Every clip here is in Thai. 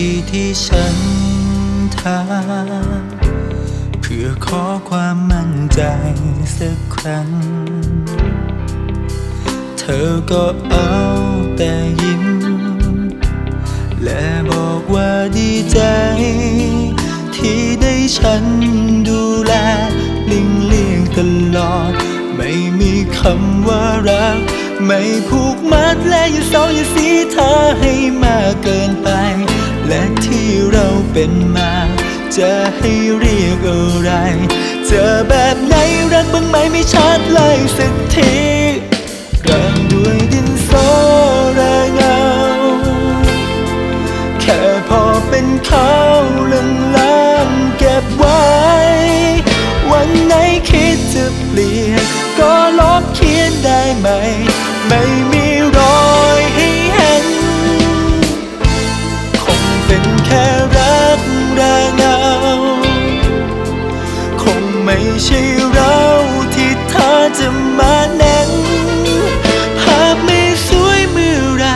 ทีที่ฉันถามเพื่อขอความมั่นใจสักครั้ง เธอก็เอาแต่ยิ้ม และบอกว่าดีใจ ที่ได้ฉันดูแลลิงเลี่ยงตลอด ไม่มีคำว่ารักไม่ผูกมัดและอย่าเศร้าอย่าสีเธอให้มากเกินไป และที่เราเป็นมา จะให้เรียกอะไรเจอแบบไหนรักบ้างไหมไม่ชัดเลยสักทีริ่มด้วยดินสอแรงเงา แค่พอเป็นเขาลืองลางเก็บไว้ วันไหนคิดจะเปลี่ยน ก็ลบเขียนได้ไหม ค่รักแรงเงาคงไม่ใช่เราที่เธอจะมาเน้นภาพไม่สวยเมื่อไร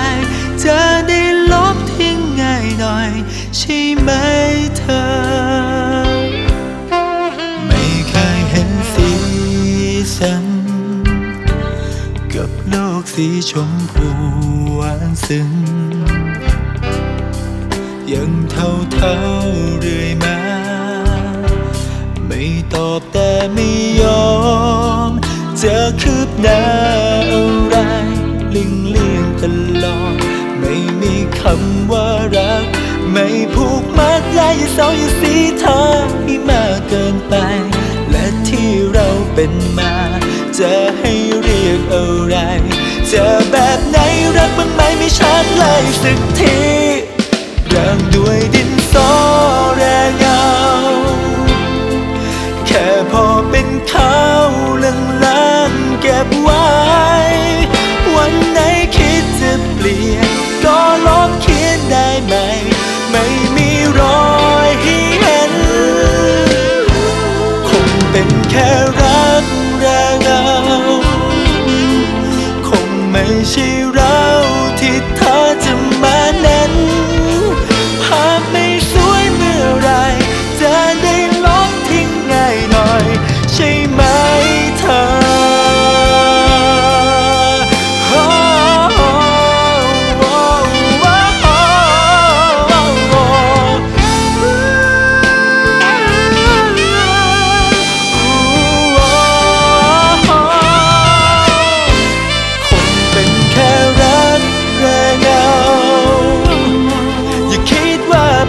จะได้ลบทิ้งง่ายหน่อย ใช่ไหมเธอ ไม่เคยเห็นสีสันกับโลกสีชมพูหวานซึ้ง ยังเท่าเท่าเรื่อยมา ไม่ตอบแต่ไม่ยอม จะคืบหน้าอะไรลิงเลี่ยงตลอด ไม่มีคำว่ารัก ไม่ผูกมัดและอย่าเศร้าอย่าสีเธอให้มากเกินไป และที่เราเป็นมา จะให้เรียกอะไรจอแบบไหนรักบ้างไหมไม่ชัดเลยสักที เริ่ด้วยดินสอแรงเงา แค่พอเป็นเขาลลังๆเก็บไว้ วันไหนคิดจะเปลี่ยน ก็ลบคิดได้ไหม ไม่มีรอยให้เห็น คงเป็นแค่รักแรงเงา คงไม่ใช่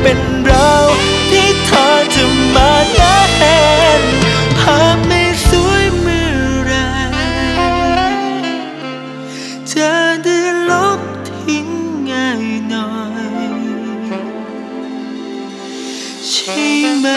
เป็นเราที่เธอจะมาแทนภาพไม่สวยเมื่อไรจะได้ลบทิ้งง่ายหน่อย ใช่ไหม